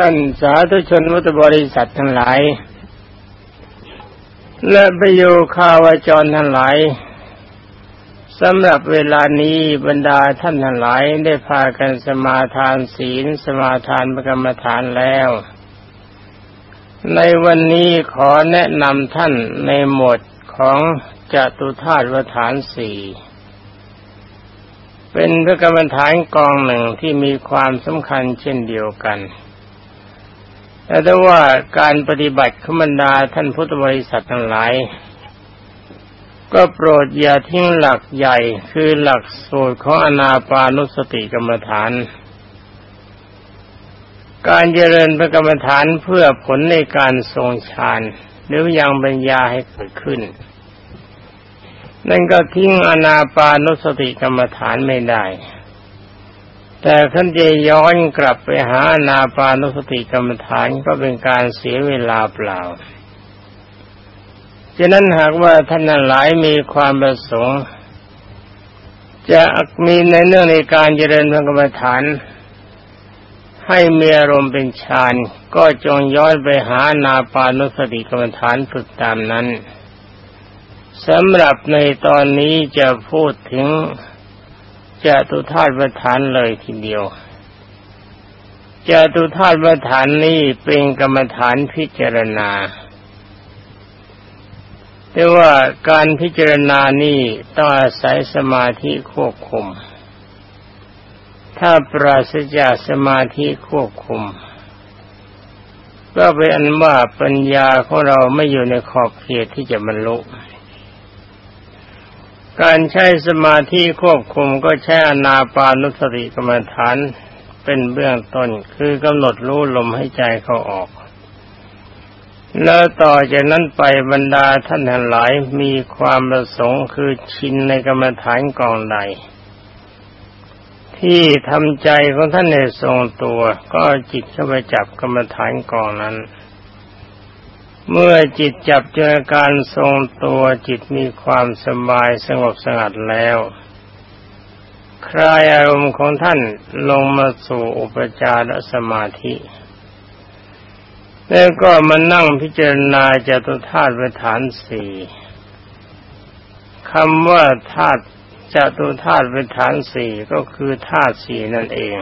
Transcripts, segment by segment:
ท่านสาธุชนวัตบริษัททั้งหลาย และประโยคาวจรทั้งหลายสำหรับเวลานี้บรรดาท่านทั้งหลายได้พากันสมาทานศีลสมาทานกรรมฐานแล้ว ในวันนี้ขอแนะนำท่านในหมวดของจตุธาตุวฐานสี่เป็นพระกรรมฐานกองหนึ่งที่มีความสำคัญเช่นเดียวกัน แต่ถ้าว่าการปฏิบัติขมันดาท่านพุทธบริษัททั้งหลาย ก็โปรดอย่าทิ้งหลักใหญ่คือหลักสูตรของอนาปานุสติกรรมฐาน การเจริญพระกรรมฐานเพื่อผลในการทรงฌานหรือยังปัญญาให้เกิดขึ้น นั่นก็ทิ้งอนาปานุสติกรรมฐานไม่ได้ แต่ท่านจะย้อนกลับไปหานาปานุสติกรรมฐานก็เป็นการเสียเวลาเปล่าฉะนั้นหากว่าท่านหลายมีความประสงค์ จะมีในเรื่องในการเจริญพระกรรมฐาน ให้มีอารมณ์เป็นฌานก็จงย้อนไปหานาปานุสติกรรมฐานฝึกตามนั้นสำหรับในตอนนี้จะพูดถึง จตุธาตุประธานเลยทีเดียวจตุธาตุประธานนี้เป็นกรรมฐานพิจารณา แต่ว่าการพิจารณานี้ต้องอาศัยสมาธิควบคุม ถ้าปราศจากสมาธิควบคุม ก็เป็นอันว่าปัญญาของเราไม่อยู่ในขอบเขตที่จะบรรลุ การใช้สมาธิควบคุมก็ใช้อนาปานุสติกรรมฐานเป็นเบื้องต้นคือกำหนดรู้ลมให้ใจเขาออก แล้วต่อจากนั้นไปบรรดาท่านทั้งหลายมีความประสงค์คือชินในกรรมฐานกองใด ที่ทำใจของท่านในทรงตัวก็จิตเข้าไปจับกรรมฐานกองนั้น เมื่อจิตจับเจอการทรงตัวจิตมีความสบายสงบสงัดแล้ว คลายอารมณ์ของท่านลงมาสู่อุปจารสมาธิ แล้วก็มานั่งพิจารณาจตุธาตุไปฐานสี่คำว่าธาตุจตุธาตุไปฐานสี่ก็คือธาตุสี่นั่นเอง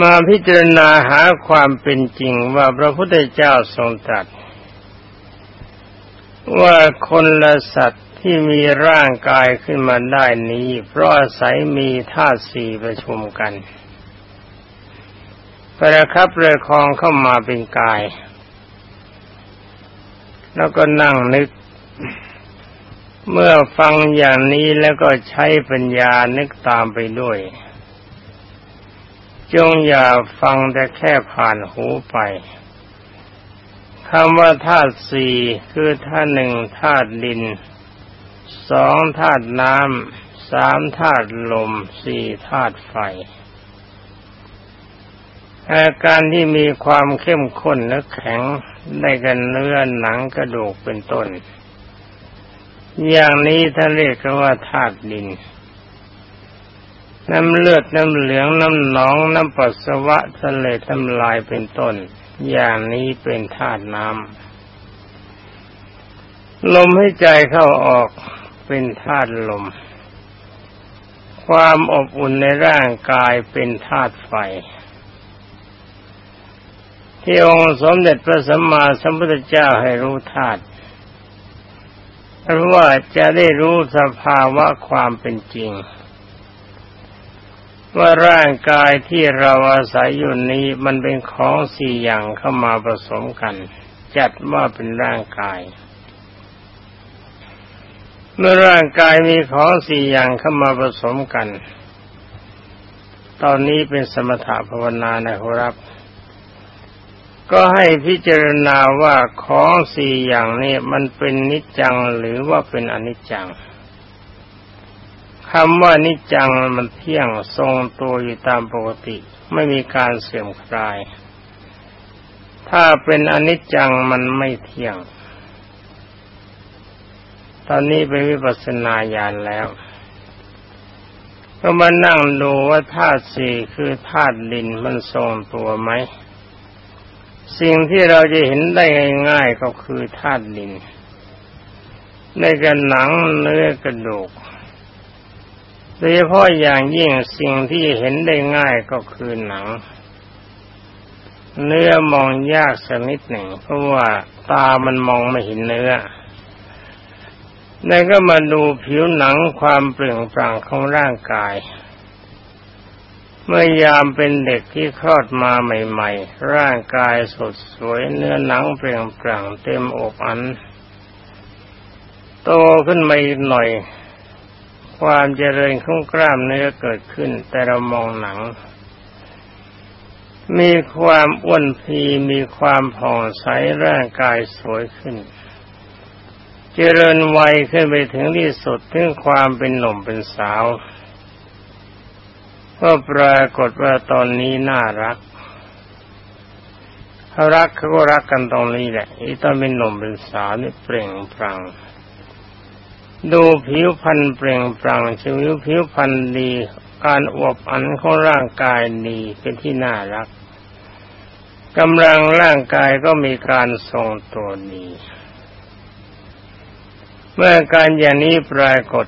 มาพิจารณาหาความเป็นจริงว่าพระพุทธเจ้าทรงตรัสว่าคนละสัตว์ที่มีร่างกายขึ้นมาได้นี้ เพราะอาศัยมีธาตุสี่ประชุมกันประคับเรือคองเข้ามาเป็นกาย แล้วก็นั่งนึก เมื่อฟังอย่างนี้แล้วก็ใช้ปัญญานึกตามไปด้วย จงอย่าฟังแต่แค่ผ่านหูไปคำว่าธาตุสี่คือธาตุหนึ่งธาตุดินสองธาตุน้ำสามธาตุลมสี่ธาตุไฟ อาการที่มีความเข้มข้นและแข็งได้กันเนื้อหนังกระดูกเป็นต้น อย่างนี้ท่านเรียกว่าธาตุดิน น้ำเลือดน้ำเหลืองน้ำหนองน้ำปัสสาวะทะเลทำลายเป็นต้น อย่างนี้เป็นธาตุน้ำลมให้ใจเข้าออกเป็นธาตุลม ความอบอุ่นในร่างกายเป็นธาตุไฟที่องค์สมเด็จพระสัมมาสัมพุทธเจ้าให้รู้ธาตุเพราะว่าจะได้รู้สภาวะความเป็นจริง ว่าร่างกายที่เราอาศัยอยู่นี้มันเป็นของสี่อย่างเข้ามาผสมกัน จัดว่าเป็นร่างกาย เมื่อร่างกายมีของสี่อย่างเข้ามาผสมกัน ตอนนี้เป็นสมถะภาวนานะครับ ก็ให้พิจารณาว่าของสี่อย่างนี้มันเป็นนิจจังหรือว่าเป็นอนิจจัง คำว่านิจจังมันเที่ยงทรงตัวอยู่ตามปกติ ไม่มีการเสื่อมคลาย ถ้าเป็นอนิจจังมันไม่เที่ยง ตอนนี้เป็นวิปัสสนาญาณแล้วก็มานั่งดูว่าธาตุสี่คือธาตุดินมันทรงตัวไหม สิ่งที่เราจะเห็นได้ง่ายๆก็คือธาตุดินในกระหนังเนื้อกระดูก โดยเฉพาะอย่างยิ่งสิ่งที่เห็นได้ง่ายก็คือหนัง เนื้อมองยากสักนิดหนึ่ง เพราะว่าตามันมองไม่เห็นเนื้อแล้วก็มาดูผิวหนังความเปล่งปลั่งของร่างกาย เมื่อยามเป็นเด็กที่คลอดมาใหม่ ๆ ร่างกายสดสวยเนื้อหนังเปล่งปลั่งเต็มอกอัน โตขึ้นมาอีกหน่อย ความเจริญของกล้ามเนื้อเกิดขึ้น แต่เรามองหนัง มีความอ้วนพีมีความผ่องใสร่างกายสวยขึ้น เจริญวัยขึ้นไปถึงที่สุดถึงความเป็นหนุ่มเป็นสาวก็ปรากฏว่าตอนนี้น่ารักเขารักเขาก็รักกันตรงนี้แหละอีตอนเป็นหนุ่มเป็นสาวนี่เปล่งปลั่ง ดูผิวพรรณเปล่งปลั่งชีวิตผิวพรรณดี การอวบอันของร่างกายดีเป็นที่น่ารักกำลังร่างกายก็มีการทรงตัวดี เมื่อการอย่างนี้ปรากฏ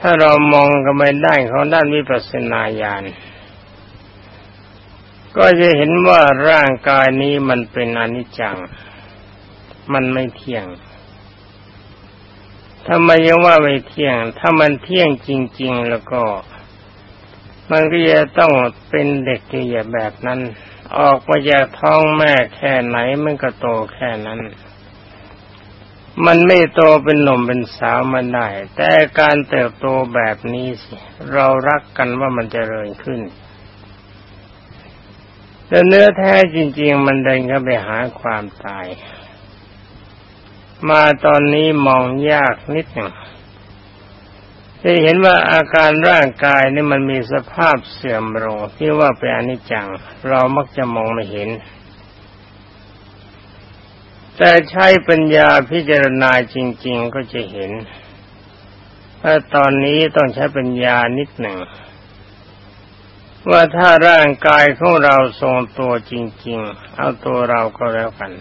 ถ้าเรามองกันไปได้ของด้านวิปัสสนาญาณก็จะเห็นว่าร่างกายนี้มันเป็นอนิจจัง มันไม่เที่ยง ทำไมยังว่าไม่เที่ยง ถ้ามันเที่ยงจริง ๆ แล้วก็ มันก็จะต้องเป็นเด็กที่แบบนั้น ออกมาจากท้องแม่แค่ไหนมันก็โตแค่นั้น มันไม่โตเป็นหนุ่มเป็นสาวมันได้ แต่การเติบโตแบบนี้สิ เรารักกันว่ามันจเจริญขึ้นแต่เนื้อแท้จริง ๆ มันเดินเข้าไปหาความตาย มาตอนนี้มองยากนิดหนึ่งจะเห็นว่าอาการร่างกายนี่มันมีสภาพเสื่อมโรที่ว่าเป็นอนิจจัง เรามักจะมองไม่เห็น แต่ใช้ปัญญาพิจารณาจริง ๆ ก็จะเห็นว่าตอนนี้ต้องใช้ปัญญานิดหนึ่ง ว่าถ้าร่างกายของเราทรงตัวจริง ๆ เอาตัวเราก็แล้วกัน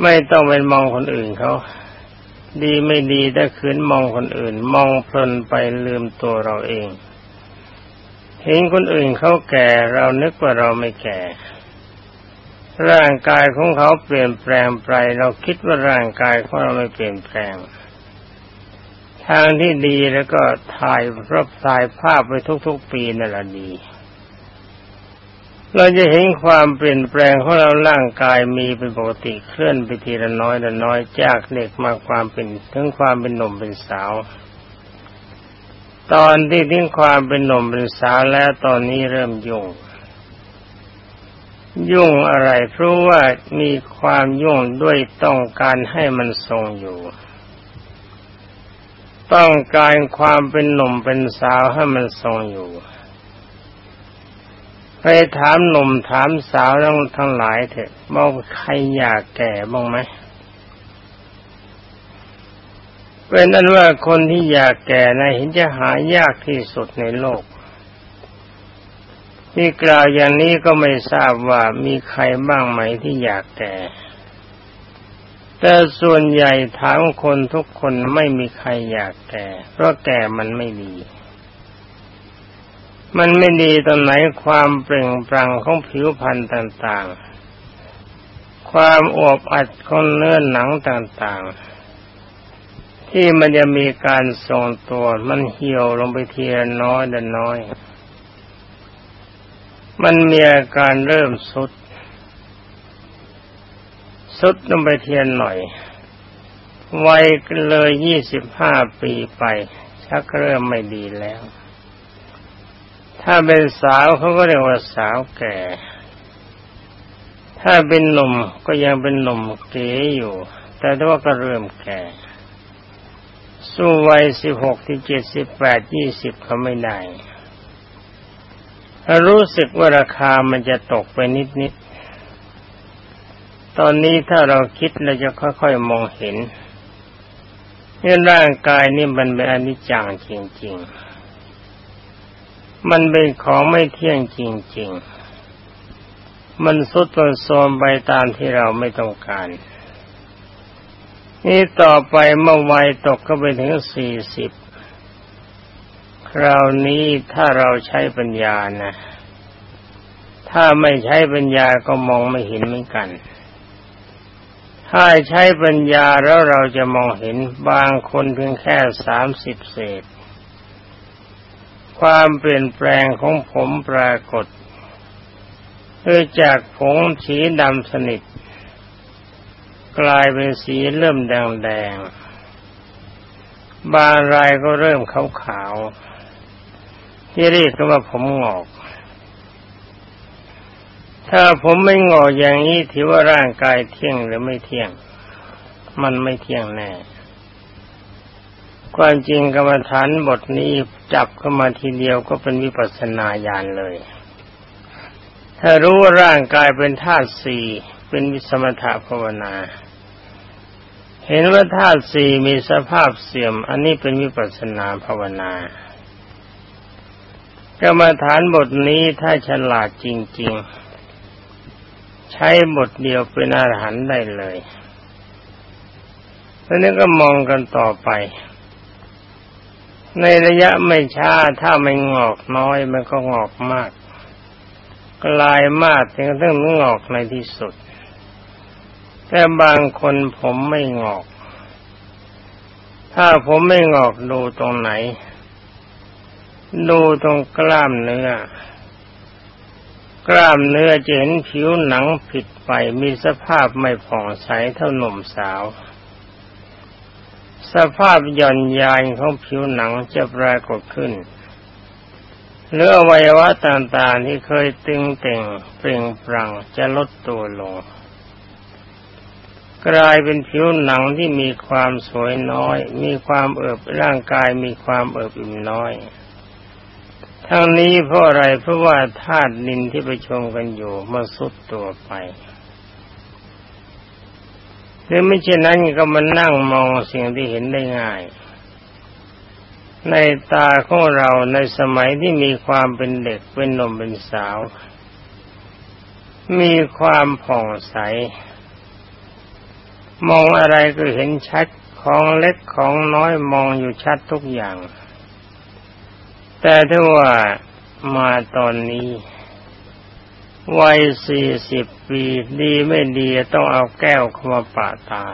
ไม่ต้องไปมองคนอื่นเขาดีไม่ดีถ้าขืนมองคนอื่น มองเพลินไปลืมตัวเราเอง เห็นคนอื่นเขาแก่เรานึกว่าเราไม่แก่ ร่างกายของเขาเปลี่ยนแปลงไป เราคิดว่าร่างกายของเราไม่เปลี่ยนแปลง ทางที่ดีแล้วก็ถ่ายรับถ่ายภาพไปทุกๆปีนั่นแหละดี เราจะเห็นความเปลี่ยนแปลงของเราร่างกายมีเป็นปกติเคลื่อนไปทีละน้อยละน้อยจากเด็กมาความเป็นถึงความเป็นหนุ่มเป็นสาว ตอนที่ทิ้งความเป็นหนุ่มเป็นสาวแล้วตอนนี้เริ่มยุ่ง ยุ่งอะไรเพราะว่ามีความยุ่งด้วยต้องการให้มันทรงอยู่ ต้องการความเป็นหนุ่มเป็นสาวให้มันทรงอยู่ ไปถามหนุ่มถามสาวทั้งทั้งหลายเถอะบอกใครอยากแก่บ้างไหมเป็นนั้นว่าคนที่อยากแก่นะเห็นจะหายากที่สุดในโลกที่กล่าวอย่างนี้ก็ไม่ทราบว่ามีใครบ้างไหมที่อยากแก่ แต่ส่วนใหญ่ถามคนทุกคนไม่มีใครอยากแก่ เพราะแก่มันไม่ดี มันไม่ดีตรงไหนความเปล่งปลั่งของผิวพรรณต่างๆ ความอวบอัดของเนื้อหนังต่างๆ ที่มันจะมีการทรงตัวมันเหี่ยวลงไปทีละน้อยละน้อย มันมีอาการเริ่มสุด สุดลงไปเทียนหน่อย วัยเลยยี่สิบห้าปีไปชักเริ่มไม่ดีแล้ว ถ้าเป็นสาวเขาก็เรียกว่าสาวแก่ ถ้าเป็นหนุ่มก็ยังเป็นหนุ่มเก๋อยู่ แต่ว่าก็เริ่มแก่ สู้วัยสิบหกที่เจ็ดสิบแปดยี่สิบเขาไม่ได้รู้สึกว่าราคามันจะตกไปนิดนิด ตอนนี้ถ้าเราคิดเราจะค่อยๆมองเห็นเนี่อร่างกายนี่มันเป็นอนิจจังจริงๆ มันเป็นของไม่เที่ยงจริง ๆ มันสุดตนโทมไปตามที่เราไม่ต้องการ นี่ต่อไปเมื่อวัยตกก็ไปถึงสี่สิบ คราวนี้ถ้าเราใช้ปัญญานะ ถ้าไม่ใช้ปัญญาก็มองไม่เห็นเหมือนกัน ถ้าใช้ปัญญาแล้วเราจะมองเห็นบางคนเพียงแค่สามสิบเศษ ความเปลี่ยนแปลงของผมปรากฏคือจากผงสีดำสนิท กลายเป็นสีเริ่มแดงๆ บางรายก็เริ่มขาวๆ ที่เรียกว่าผมงอก ถ้าผมไม่งออย่างนี้ถือว่าร่างกายเที่ยงหรือไม่เที่ยง มันไม่เที่ยงแน่ ความจริงกรรมฐานบทนี้จับเข้ามาทีเดียวก็เป็นวิปัสสนาญาณเลย ถ้ารู้ว่าร่างกายเป็นธาตุสี่เป็นวิสมถภาวนา เห็นว่าธาตุสี่มีสภาพเสื่อม อันนี้เป็นวิปัสสนาภาวนากรรมฐานบทนี้ถ้าฉลาดจริง ๆ ใช้บทเดียวเป็นอาหารได้เลยแล้วนี้ก็มองกันต่อไป ในระยะไม่ช้าถ้าไม่งอกน้อยมันก็งอกมาก กลายมากถึงต้องงอกในที่สุด แต่บางคนผมไม่งอก ถ้าผมไม่งอกดูตรงไหน ดูตรงกล้ามเนื้อ กล้ามเนื้อจะเห็นผิวหนังผิดไปมีสภาพไม่ผ่องใสเท่าหนุ่มสาว สภาพหย่อนยานของผิวหนังจะปรากฏขึ้นเรืออวัยวะต่างๆที่เคยตึงเต่งเปล่งปรังจะลดตัวลง กลายเป็นผิวหนังที่มีความสวยน้อย มีความเอิบร่างกายมีความเอิบอิ่มน้อย ทั้งนี้เพราะอะไรเพราะว่าธาตุดินที่ประชมกันอยู่มันสุดตัวไป หรือไม่เช่นนั้นก็มานั่งมองสิ่งที่เห็นได้ง่าย ในตาของเราในสมัยที่มีความเป็นเด็กเป็นหนุ่มเป็นสาว มีความผ่องใส มองอะไรก็เห็นชัดของเล็กของน้อยมองอยู่ชัดทุกอย่าง แต่ถ้าว่ามาตอนนี้ วัยสี่สิบปีดีไม่ดีต้องเอาแก้วเข้ามาปะตา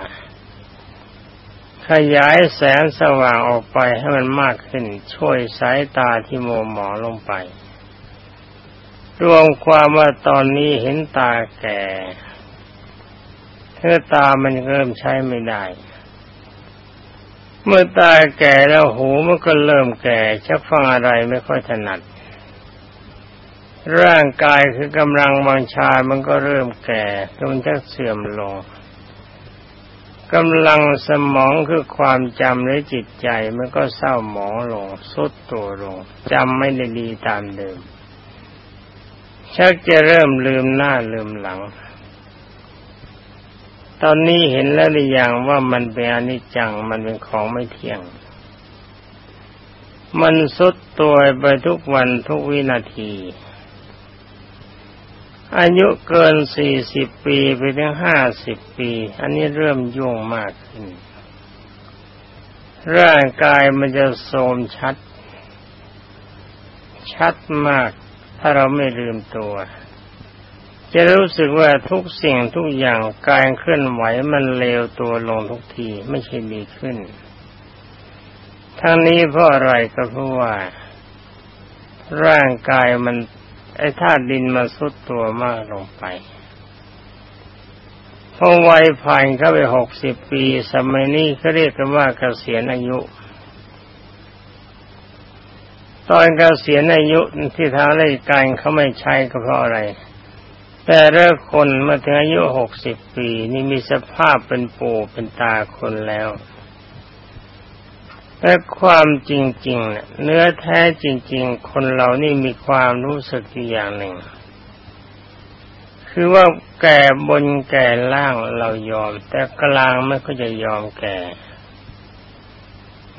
ขยายแสงสว่างออกไปให้มันมากขึ้น ช่วยสายตาที่โมหมอลงไป รวมความว่าตอนนี้เห็นตาแก่เธอตามันเริ่มใช้ไม่ได้ เมื่อตาแก่แล้วหูมันก็เริ่มแก่ชักฟังอะไรไม่ค่อยถนัด ร่างกายคือกำลังวังชา มันก็เริ่มแก่จนชักเสื่อมลงกำลังสมองคือความจำหรือจิตใจมันก็เศร้าหมองลงสุดตัวลงจำไม่ได้ดีตามเดิมชักจะเริ่มลืมหน้าลืมหลัง ตอนนี้เห็นแล้วหรือยังว่ามันเป็นอนิจจังมันเป็นของไม่เที่ยง มันสุดตัวไปทุกวันทุกวินาที อายุเกินสี่สิบปีไปถึงห้าสิบปี อันนี้เริ่มยุ่งมากขึ้น ร่างกายมันจะโทมชัด ชัดมาก ถ้าเราไม่ลืมตัว จะรู้สึกว่าทุกสิ่งทุกอย่างการเคลื่อนไหวมันเลวตัวลงทุกทีไม่ใช่ดีขึ้น ทั้งนี้เพราะอะไรก็เพราะว่า ร่างกายมัน ไอ้ธาตุดินมาสุดตัวมากลงไปพอวัยผ่านเข้าไปหกสิบปี สมัยนี้เขาเรียกกันว่าเกษียณอายุ ตอนเกษียณอายุที่ทางราชการเขาไม่ใช้ก็เพราะอะไร แต่ละคนมาถึงอายุหกสิบปี นี่มีสภาพเป็นปู่เป็นตาคนแล้ว แต่ความจริงๆเนี่ยเนื้อแท้จริง ๆ คนเรานี่มีความรู้สึกอย่างหนึ่ง คือว่าแก่บนแก่ล่างเรายอม แต่กลางไม่ก็จะยอมแก่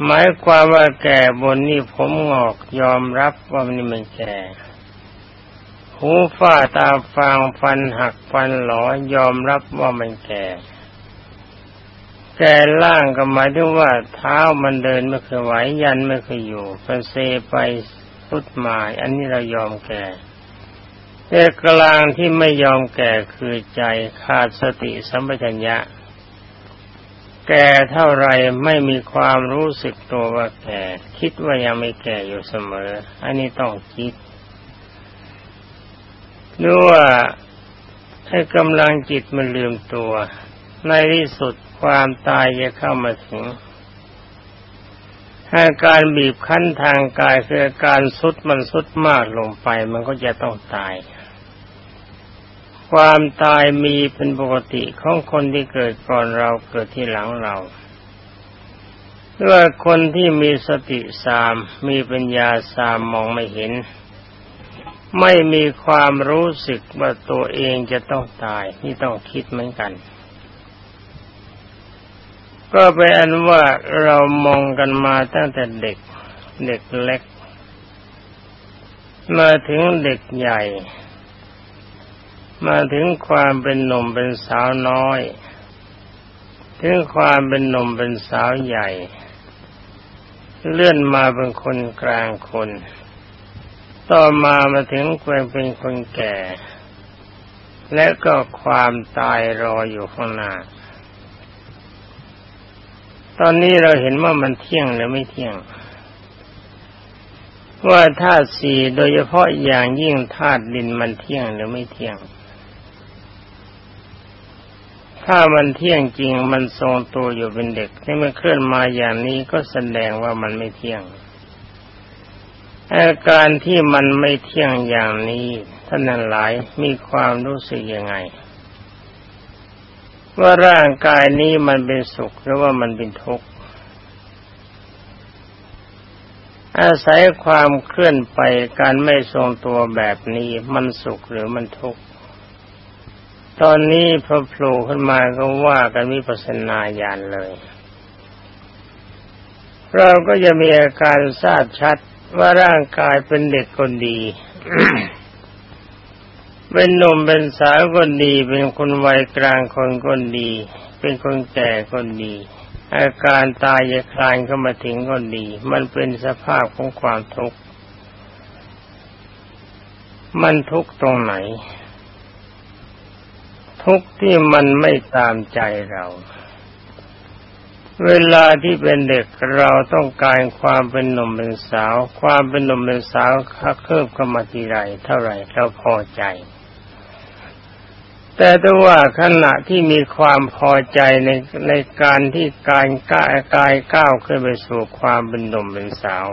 หมายความว่าแก่บนนี่ผมงอกยอมรับว่ามันไม่แก่หูฝ้าตาฟางฟันหักฟันหลอยอมรับว่ามันแก่ แก่ล่างก็หมายถึงว่าเท้ามันเดินไม่เคยไหวยันไม่เคยอยู่เปเซไปพุดมาอันนี้เรายอมแก่แต่กลางที่ไม่ยอมแก่คือใจขาดสติสัมปชัญญะ แก่เท่าไรไม่มีความรู้สึกตัวว่าแก่ คิดว่ายังไม่แก่อยู่เสมอ อันนี้ต้องคิดดูว่าให้กำลังจิตมันลืมตัว ในที่สุด ความตายจะเข้ามาถึงถ้าการบีบคั้นทางกายคือการสุดมันสุดมากลงไปมันก็จะต้องตาย ความตายมีเป็นปกติของคนที่เกิดก่อนเราเกิดที่หลังเราเมื่อคนที่มีสติสามมีปัญญาสามมองไม่เห็น ไม่มีความรู้สึกว่าตัวเองจะต้องตายนี่ต้องคิดเหมือนกัน ก็เป็นอันว่าเรามองกันมาตั้งแต่เด็ก เด็กเล็ก มาถึงเด็กใหญ่ มาถึงความเป็นหนุ่มเป็นสาวน้อย ถึงความเป็นหนุ่มเป็นสาวใหญ่ เลื่อนมาเป็นคนกลางคน ต่อมามาถึงความเป็นคนแก่ และก็ความตายรออยู่ข้างหน้า ตอนนี้เราเห็นว่ามันเที่ยงหรือไม่เที่ยง ว่าธาตุสี่โดยเฉพาะอย่างยิ่งธาตุดินมันเที่ยงหรือไม่เที่ยง ถ้ามันเที่ยงจริงมันทรงตัวอยู่เป็นเด็กที่มันเคลื่อนมาอย่างนี้ก็แสดงว่ามันไม่เที่ยงอาการที่มันไม่เที่ยงอย่างนี้ท่านนั้นหลายมีความรู้สึกยังไง ว่าร่างกายนี้มันเป็นสุขหรือว่ามันเป็นทุกข์อาศัยความเคลื่อนไปการไม่ทรงตัวแบบนี้มันสุขหรือมันทุกข์ตอนนี้พอโผล่ขึ้นมาก็ว่ากันวิปัสนาญาณเลย เราก็จะมีอาการทราบชัดว่าร่างกายเป็นเด็กคนดี เป็นหนุ่มเป็นสาวคนดี เป็นคนวัยกลางคนคนดี เป็นคนแก่คนดี อาการตายจะคลานเข้ามาถึงคนดี มันเป็นสภาพของความทุกข์ มันทุกข์ตรงไหน ทุกที่มันไม่ตามใจเรา เวลาที่เป็นเด็กเราต้องการความเป็นหนุ่มเป็นสาว ความเป็นหนุ่มเป็นสาวคักเคิบเข้ามาทีไรเท่าไรเราพอใจ แต่ถ้าว่าขณะที่มีความพอใจในในการที่การก้าวกายก้าวขึ้นไปสู่ความเป็นหนุ่มเป็นสาว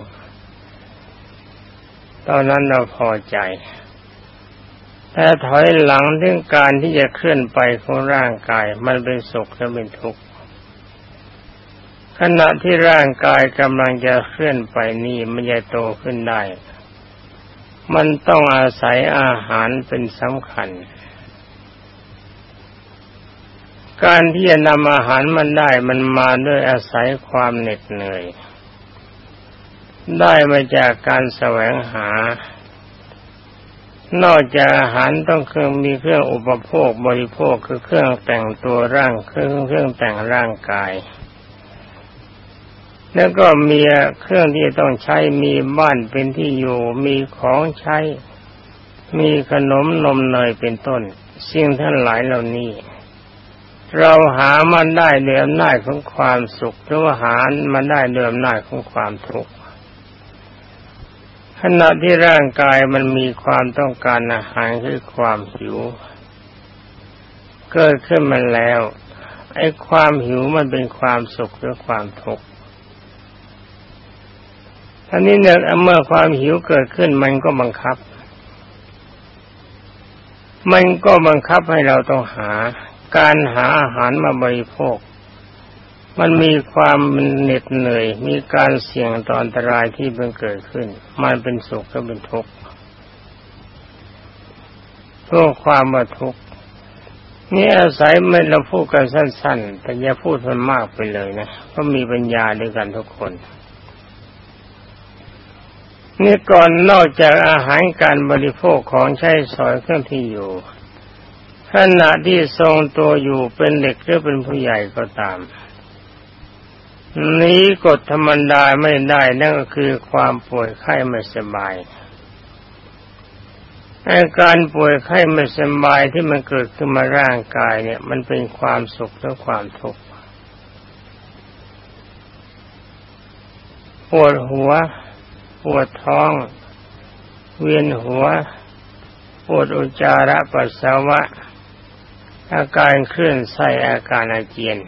ตอนนั้นเราพอใจถ้าถอยหลังถึงการที่จะเคลื่อนไปของร่างกาย มันเป็นสุขและเป็นทุกข์ขณะที่ร่างกายกำลังจะเคลื่อนไปนี่มันจะโตขึ้นได้ มันต้องอาศัยอาหารเป็นสำคัญ การที่จะนำอาหารมันได้มันมาด้วยอาศัยความเหน็ดเหนื่อย ได้มาจากการแสวงหา นอกจากอาหารต้องเครื่องมีเครื่องอุปโภคบริโภคคือเครื่องแต่งตัวร่างเครื่องเครื่องแต่งร่างกาย แล้วก็มีเครื่องที่ต้องใช้มีบ้านเป็นที่อยู่มีของใช้ มีขนมนมเนยเป็นต้นสิ่งท่านหลายเหล่านี้ เราหามันได้เดือมหน้าของความสุขหรือว่าหามันได้เดือมหน้าของความทุกข์ขณะที่ร่างกายมันมีความต้องการอาหารคือความหิว เกิดขึ้นมาแล้วไอ้ความหิวมันเป็นความสุขหรือความทุกข์ท่านี้เนี่ยเมื่อความหิวเกิดขึ้นมันก็บังคับ มันก็บังคับให้เราต้องหา การหาอาหารมาบริโภค มันมีความเหน็ดเหนื่อย มีการเสี่ยงต่ออันตรายที่เพิ่งเกิดขึ้น มันเป็นสุขก็เป็นทุกข์เพื่อความว่าทุกข์นี่อาศัยไม่เราพูดกันสั้น ๆ แต่อย่าพูดมันมากไปเลยนะก็มีปัญญาด้วยกันทุกคนนี่ก่อนนอกจากอาหารการบริโภคของใช้สอยเครื่องที่อยู่ ขณะที่ทรงตัวอยู่เป็นเด็กหรือเป็นผู้ใหญ่ก็ตาม นี้กฎธรรมดาไม่ได้นั่นก็คือความป่วยไข้ไม่สบายอาการป่วยไข้ไม่สบายที่มันเกิดขึ้นมาร่างกายเนี่ย มันเป็นความสุขหรือความทุกข์ปวดหัว ปวดท้อง เวียนหัว ปวดอุจจาระปัสสาวะ อาการเคลื่อนไส้อาการอาเจียน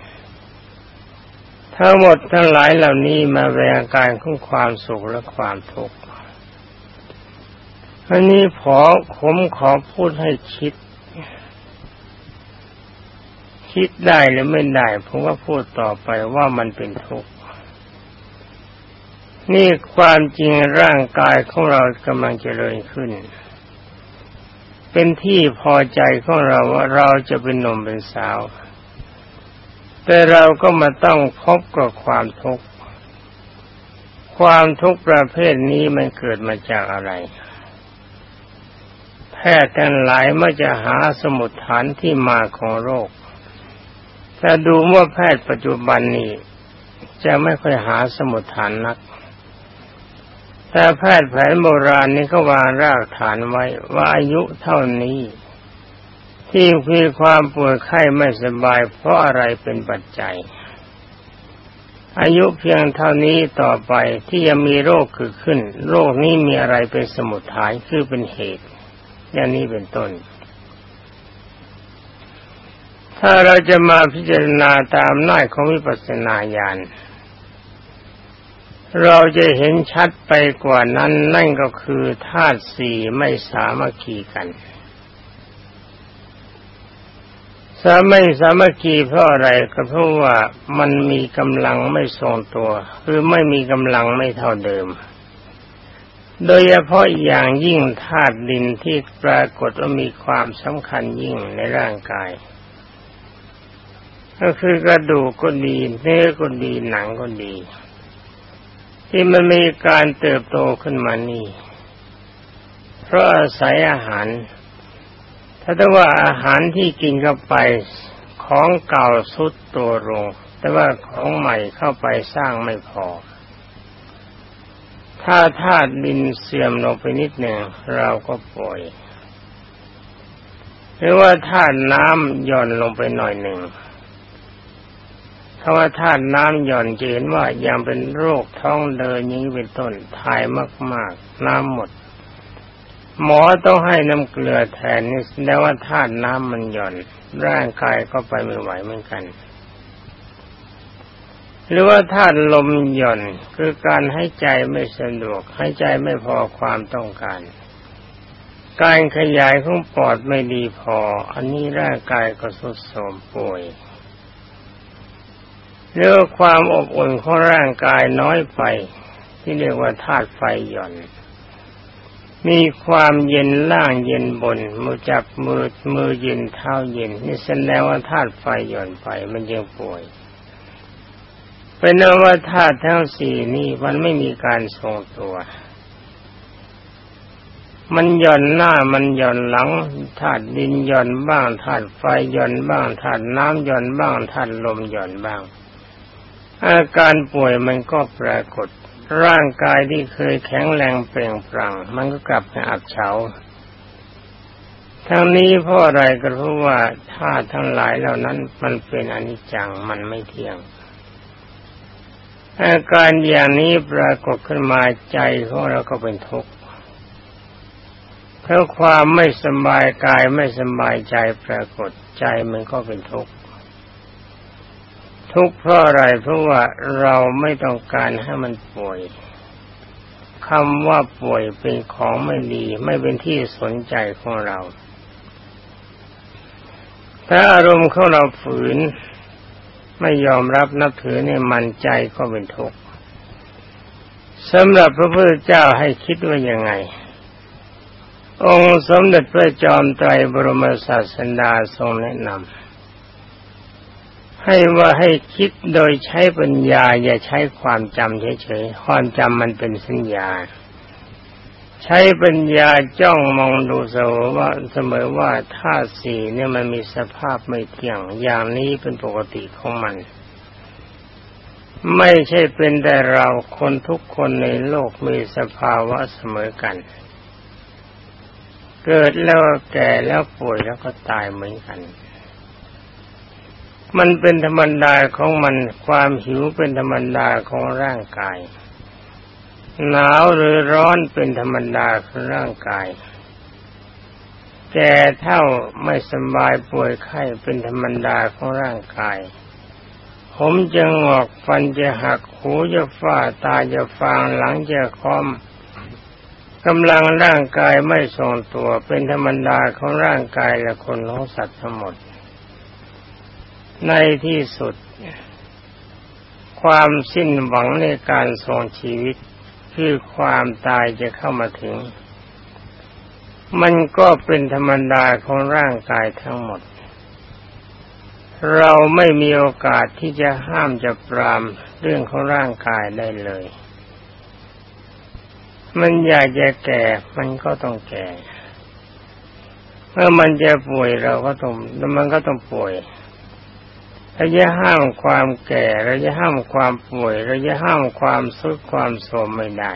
ทั้งหมดทั้งหลายเหล่านี้มาแสดงอาการของความสุขและความทุกข์อันนี้ขอผมขอพูดให้คิด คิดได้หรือไม่ได้ผมก็พูดต่อไปว่ามันเป็นทุกข์นี่ความจริงร่างกายของเรากำลังเจริญขึ้น เป็นที่พอใจของเราว่าเราจะเป็นหนุ่มเป็นสาว แต่เราก็มาต้องพบกับความทุกข์ ความทุกข์ประเภทนี้มันเกิดมาจากอะไร แพทย์ทั้งหลายเมื่อจะหาสมุดฐานที่มาของโรค ถ้าดูว่าแพทย์ปัจจุบันนี้จะไม่ค่อยหาสมุดฐานนัก แต่แพทย์แผนโบราณนี้ก็วางรากฐานไว้ว่าอายุเท่านี้ ที่มีความป่วยไข้ไม่สบาย เพราะอะไรเป็นปัจจัย อายุเพียงเท่านี้ต่อไปที่จะมีโรคเกิดขึ้น โรคนี้มีอะไรเป็นสมุดฐานคือเป็นเหตุ อย่างนี้เป็นต้น ถ้าเราจะมาพิจารณาตามหน้าของวิปัสสนาญาณ เราจะเห็นชัดไปกว่านั้นนั่นก็คือธาตุสี่ไม่สามัคคีกันสาไม่สามัคคีเพราะอะไรก็เพราะว่ามันมีกำลังไม่ทรงตัวคือไม่มีกำลังไม่เท่าเดิม โดยเฉพาะอย่างยิ่งธาตุดินที่ปรากฏว่ามีความสำคัญยิ่งในร่างกาย ก็คือกระดูกก็ดีเนื้อก็ดีหนังก็ดี ที่มันมีการเติบโตขึ้นมานี่ เพราะอาศัยอาหาร ถ้าแต่ว่าอาหารที่กินเข้าไปของเก่าสุดตัวลง แต่ว่าของใหม่เข้าไปสร้างไม่พอ ถ้าธาตุดินเสื่อมลงไปนิดหนึ่งเราก็ป่วยหรือว่าธาตุน้ำหย่อนลงไปหน่อยหนึ่ง ถ้าะว่าธาตุน้ำหย่อนเจนว่ายังเป็นโรคท้องเดินอย่างนี้เป็นต้นถ่ายมาก ๆ น้ำหมด หมอต้องให้น้ำเกลือแทนนี่แสดงว่าธาตุน้ำมันหย่อน ร่างกายก็ไปไม่ไหวเหมือนกัน หรือว่าธาตุลมหย่อนคือการให้ใจไม่สะดวกให้ใจไม่พอความต้องการการขยายของปอดไม่ดีพอ อันนี้ร่างกายก็สุดโทรมป่วย หรือความอบอุ่นของร่างกายน้อยไป ที่เรียกว่าธาตุไฟหย่อน มีความเย็นล่างเย็นบน มือจับมือมือเย็นเท้าเย็น นี่แสดงว่าธาตุไฟหย่อนไป มันยังป่วย เป็นนว่าธาตุทั้งสี่นี่มันไม่มีการทรงตัว มันหย่อนหน้ามันหย่อนหลังธาตุดินหย่อนบ้างธาตุไฟหย่อนบ้างธาตุน้ำหย่อนบ้างธาตุลมหย่อนบ้าง อาการป่วยมันก็ปรากฏ ร่างกายที่เคยแข็งแรงเปล่งปลั่ง มันก็กลับมาอับเฉาทั้งนี้เพราะอะไรก็เพราะว่าธาตุทั้งหลายเหล่านั้นมันเป็นอนิจจังมันไม่เที่ยง อาการอย่างนี้ปรากฏขึ้นมาใจของเราก็เป็นทุกข์เพราะความไม่สบายกายไม่สบายใจปรากฏใจมันก็เป็นทุกข์ ทุกข์เพราะอะไรเพราะว่าเราไม่ต้องการให้มันป่วยคำว่าป่วยเป็นของไม่ดี ไม่เป็นที่สนใจของเรา ถ้าอารมณ์ของเราฝืน ไม่ยอมรับนับถือเนี่ยมันใจก็เป็นทุกข์สำหรับพระพุทธเจ้าให้คิดว่ายังไง องค์สมเด็จพระจอมไตรบรมศาสดาทรงแนะนำ ให้ว่าให้คิดโดยใช้ปัญญา อย่าใช้ความจำเฉยๆความจำมันเป็นสัญญา ใช้ปัญญาจ้องมองดูเสมอว่าเสมอว่าธาตุสี่เนี่ยมันมีสภาพไม่เที่ยงอย่างนี้เป็นปกติของมัน ไม่ใช่เป็นแต่เราคนทุกคนในโลกมีสภาวะเสมอกัน เกิดแล้วแก่แล้วป่วยแล้วก็ตายเหมือนกัน มันเป็นธรรมดาของมันความหิวเป็นธรรมดาของร่างกาย หนาวหรือร้อนเป็นธรรมดาของร่างกาย แก่เท่าไม่สบายป่วยไข้เป็นธรรมดาของร่างกาย ผมจะงอกฟันจะหักหูจะฝ้าตาจะฟางหลังจะคอมกำลังร่างกายไม่ทรงตัวเป็นธรรมดาของร่างกายและคนของสัตว์ทั้งหมด ในที่สุด ความสิ้นหวังในการทรงชีวิต คือความตายจะเข้ามาถึง มันก็เป็นธรรมดาของร่างกายทั้งหมด เราไม่มีโอกาสที่จะห้ามจะปรามเรื่องของร่างกายได้เลย มันอยากจะแก่ มันก็ต้องแก่ เมื่อมันจะป่วยเราก็ต้องมันก็ต้องป่วย เราจะห้ามความแก่ เราจะห้ามความป่วย เราจะห้ามความสุขความโศมไม่ได้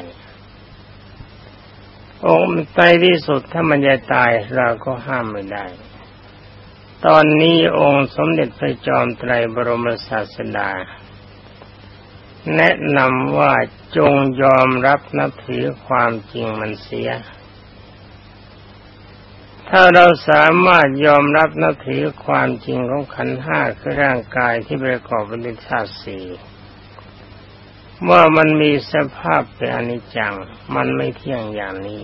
องค์ตายที่สุดถ้ามันจะตายเราก็ห้ามไม่ได้ ตอนนี้องค์สมเด็จพระจอมไตรบรมศาสดา แนะนำว่าจงยอมรับนับถือความจริงมันเสีย ถ้าเราสามารถยอมรับนับถือความจริงของขันห้าคือร่างกายที่ประกอบไปด้วยธาตุสี่ว่ามันมีสภาพเป็นอนิจจัง มันไม่เที่ยงอย่างนี้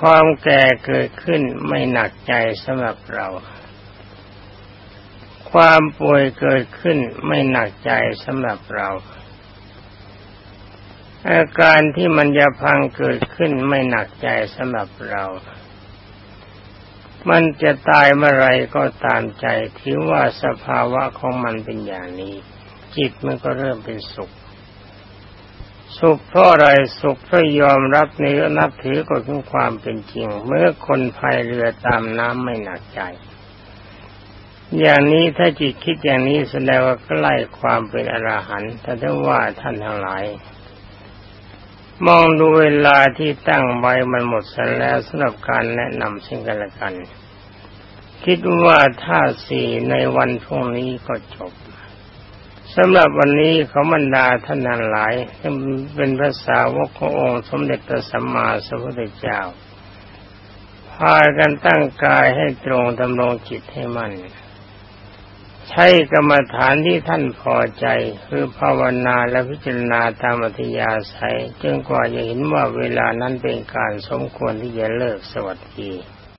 ความแก่เกิดขึ้นไม่หนักใจสำหรับเรา ความป่วยเกิดขึ้นไม่หนักใจสำหรับเรา อาการที่มันจะพังเกิดขึ้นไม่หนักใจสำหรับเรา มันจะตายเมื่อไรก็ตามใจถือว่าสภาวะของมันเป็นอย่างนี้ จิตมันก็เริ่มเป็นสุข สุขเพราะอะไรสุขเพราะยอมรับในนับถือกฎของความเป็นจริง เมื่อคนพายเรือตามน้ำไม่หนักใจ อย่างนี้ถ้าจิตคิดอย่างนี้แสดงว่าใกล้ความเป็นอรหันต์แต่ถ้ว่าท่านทั้งหลาย มองดูเวลาที่ตั้งไว้มันหมดสันแล้วสำหรับการแนะนำสิ่งกันและกัน คิดว่าถ้าสี่ในวันพรุ่งนี้ก็จบสำหรับวันนี้เขาบรรดาท่านนั้นหลายเป็นภาษาวกขององค์สมเด็จพระสัมมาสัมพุทธเจ้า พากันตั้งกายให้ตรงดำรงจิตให้มั่น ใช้กรรมฐานที่ท่านพอใจ คือภาวนาและพิจารณาตามอัธยาศัยจนกว่าจะเห็นว่าเวลานั้นเป็นการสมควรที่จะเลิกสวัสดี